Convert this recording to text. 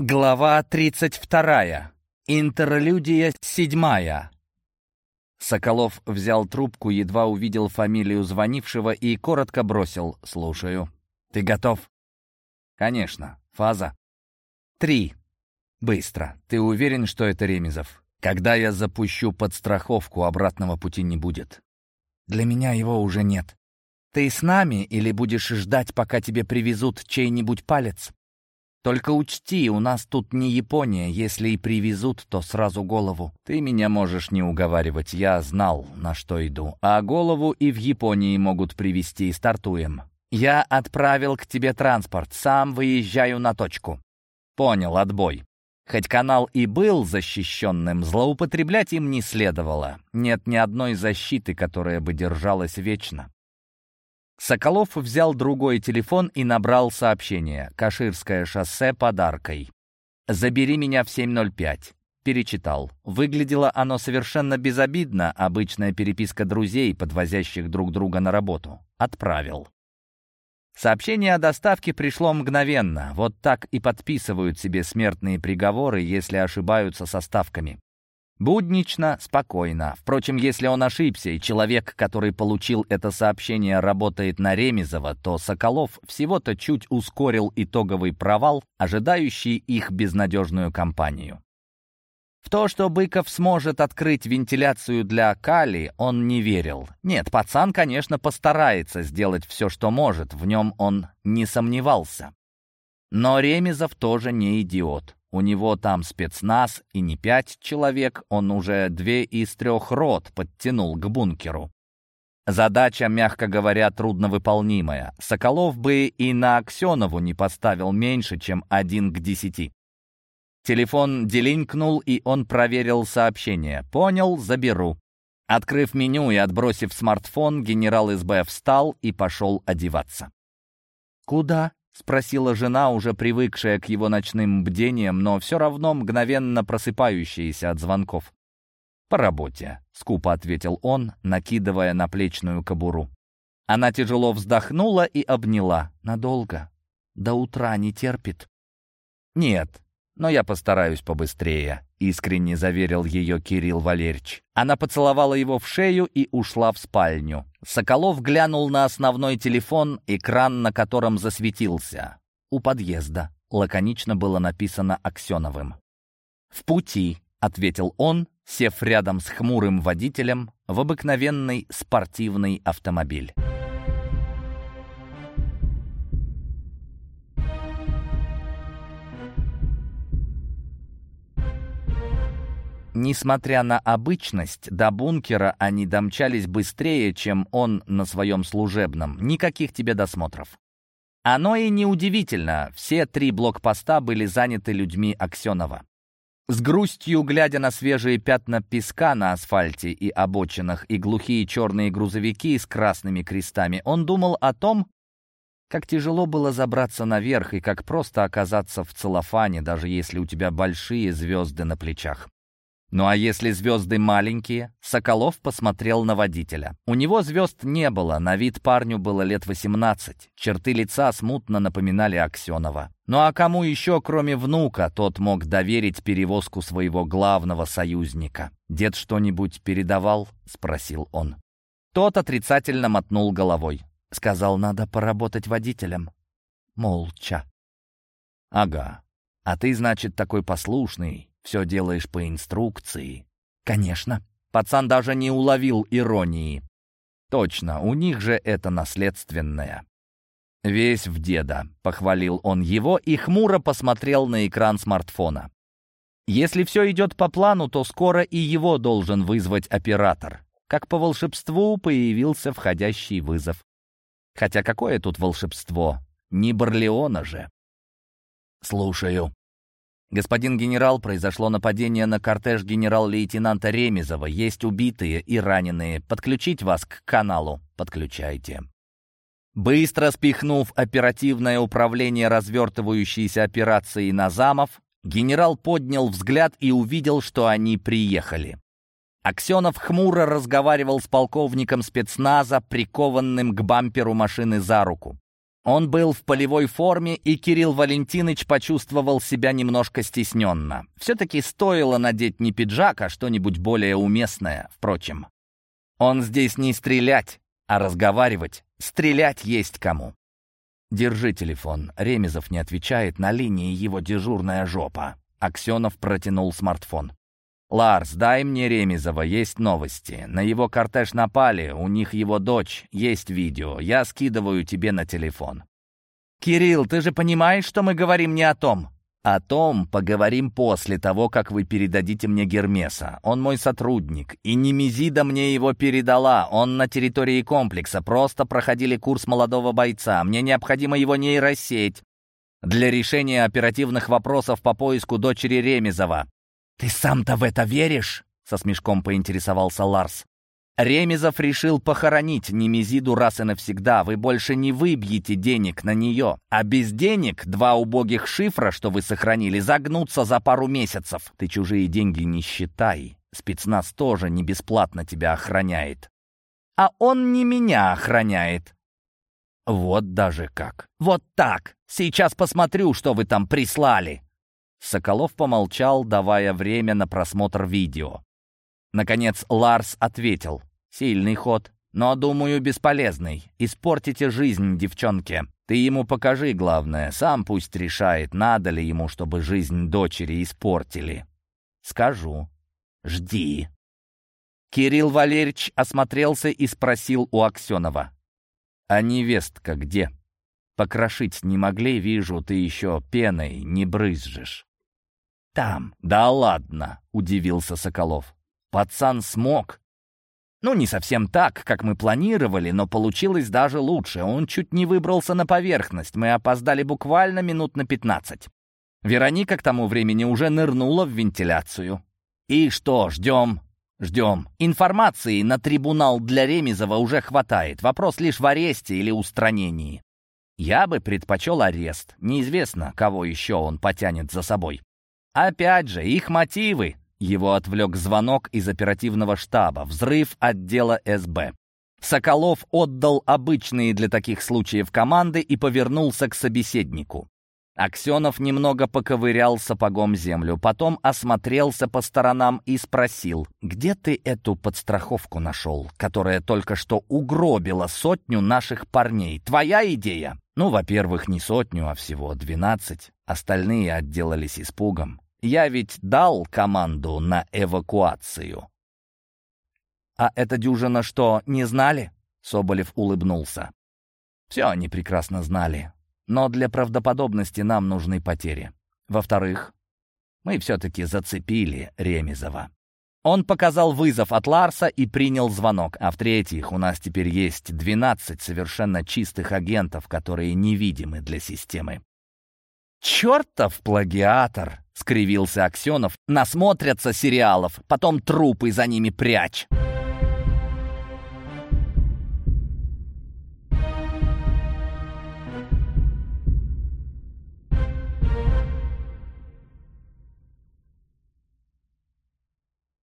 Глава 32. Интерлюдия 7. Соколов взял трубку, едва увидел фамилию звонившего и коротко бросил «Слушаю». «Ты готов?» «Конечно. Фаза?» «Три. Быстро. Ты уверен, что это Ремезов? Когда я запущу подстраховку, обратного пути не будет. Для меня его уже нет. Ты с нами или будешь ждать, пока тебе привезут чей-нибудь палец?» Только учти, у нас тут не Япония, если и привезут, то сразу голову. Ты меня можешь не уговаривать, я знал, на что иду. А голову и в Японии могут привезти, стартуем. Я отправил к тебе транспорт, сам выезжаю на точку. Понял, отбой. Хоть канал и был защищенным, злоупотреблять им не следовало. Нет ни одной защиты, которая бы держалась вечно. Соколов взял другой телефон и набрал сообщение. «Каширское шоссе подаркой. Забери меня в 7.05». Перечитал. Выглядело оно совершенно безобидно, обычная переписка друзей, подвозящих друг друга на работу. Отправил. Сообщение о доставке пришло мгновенно. Вот так и подписывают себе смертные приговоры, если ошибаются со ставками. Буднично, спокойно. Впрочем, если он ошибся, и человек, который получил это сообщение, работает на Ремезова, то Соколов всего-то чуть ускорил итоговый провал, ожидающий их безнадежную кампанию. В то, что Быков сможет открыть вентиляцию для Кали, он не верил. Нет, пацан, конечно, постарается сделать все, что может, в нем он не сомневался. Но Ремезов тоже не идиот. У него там спецназ, и не пять человек, он уже две из трех рот подтянул к бункеру. Задача, мягко говоря, трудновыполнимая. Соколов бы и на Аксенову не поставил меньше, чем один к десяти. Телефон делинкнул, и он проверил сообщение. «Понял, заберу». Открыв меню и отбросив смартфон, генерал СБ встал и пошел одеваться. «Куда?» — спросила жена, уже привыкшая к его ночным бдениям, но все равно мгновенно просыпающаяся от звонков. «По работе», — скупо ответил он, накидывая на плечную кобуру. Она тяжело вздохнула и обняла. «Надолго? До утра не терпит?» «Нет, но я постараюсь побыстрее», — искренне заверил ее Кирилл Валерьевич. Она поцеловала его в шею и ушла в спальню. Соколов глянул на основной телефон, экран на котором засветился. «У подъезда», — лаконично было написано Аксеновым. «В пути», — ответил он, сев рядом с хмурым водителем в обыкновенный спортивный автомобиль. Несмотря на обычность, до бункера они домчались быстрее, чем он на своем служебном. Никаких тебе досмотров. Оно и неудивительно, все три блокпоста были заняты людьми Аксенова. С грустью, глядя на свежие пятна песка на асфальте и обочинах и глухие черные грузовики с красными крестами, он думал о том, как тяжело было забраться наверх и как просто оказаться в целлофане, даже если у тебя большие звезды на плечах. Ну а если звезды маленькие? Соколов посмотрел на водителя. У него звезд не было, на вид парню было лет 18. Черты лица смутно напоминали Аксенова. Ну а кому еще, кроме внука, тот мог доверить перевозку своего главного союзника? «Дед что-нибудь передавал?» — спросил он. Тот отрицательно мотнул головой. Сказал, надо поработать водителем. Молча. «Ага. А ты, значит, такой послушный, все делаешь по инструкции. Конечно. Пацан даже не уловил иронии. Точно, у них же это наследственное. «Весь в деда», — похвалил он его и хмуро посмотрел на экран смартфона. «Если все идет по плану, то скоро и его должен вызвать оператор». Как по волшебству появился входящий вызов. Хотя какое тут волшебство? Не Барлеона же. «Слушаю», «Господин генерал, произошло нападение на кортеж генерал-лейтенанта Ремезова. Есть убитые и раненые. Подключить вас к каналу?» «Подключайте». Быстро спихнув оперативное управление развертывающейся операцией на замов, генерал поднял взгляд и увидел, что они приехали. Аксенов хмуро разговаривал с полковником спецназа, прикованным к бамперу машины за руку. Он был в полевой форме, и Кирилл Валентинович почувствовал себя немножко стесненно. Все-таки стоило надеть не пиджак, а что-нибудь более уместное, впрочем. Он здесь не стрелять, а разговаривать. Стрелять есть кому. «Держи телефон». Ремезов не отвечает, на линии его дежурная жопа. Аксенов протянул смартфон. «Ларс, дай мне Ремезова, есть новости. На его кортеж напали, у них его дочь, есть видео. Я скидываю тебе на телефон». «Кирилл, ты же понимаешь, что мы говорим не о том?» «О том поговорим после того, как вы передадите мне Гермеса. Он мой сотрудник, и Немезида мне его передала. Он на территории комплекса, просто проходили курс молодого бойца. Мне необходима его нейросеть для решения оперативных вопросов по поиску дочери Ремезова. «Ты сам-то в это веришь?» — со смешком поинтересовался Ларс. Ремезов решил похоронить Немезиду раз и навсегда. Вы больше не выбьете денег на нее. А без денег два убогих шифра, что вы сохранили, загнутся за пару месяцев. Ты чужие деньги не считай. Спецназ тоже не бесплатно тебя охраняет. А он не меня охраняет. Вот даже как. Вот так. Сейчас посмотрю, что вы там прислали. Соколов помолчал, давая время на просмотр видео. Наконец Ларс ответил. «Сильный ход, но, думаю, бесполезный. Испортите жизнь девчонке. Ты ему покажи, главное. Сам пусть решает, надо ли ему, чтобы жизнь дочери испортили». «Скажу. Жди». Кирилл Валерьевич осмотрелся и спросил у Аксенова. «А невестка где? Покрошить не могли, вижу, ты еще пеной не брызжешь» там». «Да ладно», — удивился Соколов. «Пацан смог». Ну, не совсем так, как мы планировали, но получилось даже лучше. Он чуть не выбрался на поверхность. Мы опоздали буквально минут на пятнадцать. Вероника к тому времени уже нырнула в вентиляцию. «И что, ждем?» «Ждем. Информации на трибунал для Ремезова уже хватает. Вопрос лишь в аресте или устранении. Я бы предпочел арест. Неизвестно, кого еще он потянет за собой. Опять же, их мотивы. Его отвлек звонок из оперативного штаба, взрыв отдела СБ. Соколов отдал обычные для таких случаев команды и повернулся к собеседнику. Аксенов немного поковырял сапогом землю, потом осмотрелся по сторонам и спросил, «Где ты эту подстраховку нашел, которая только что угробила сотню наших парней? Твоя идея?» «Ну, во-первых, не сотню, а всего двенадцать. Остальные отделались испугом. Я ведь дал команду на эвакуацию. «А эта дюжина что, не знали?» Соболев улыбнулся. «Все они прекрасно знали. Но для правдоподобности нам нужны потери. Во-вторых, мы все-таки зацепили Ремезова. Он показал вызов от Ларса и принял звонок. А в-третьих, у нас теперь есть 12 совершенно чистых агентов, которые невидимы для системы. «Чертов плагиатор!» — скривился Аксенов. «Насмотрятся сериалов, потом трупы за ними прячь».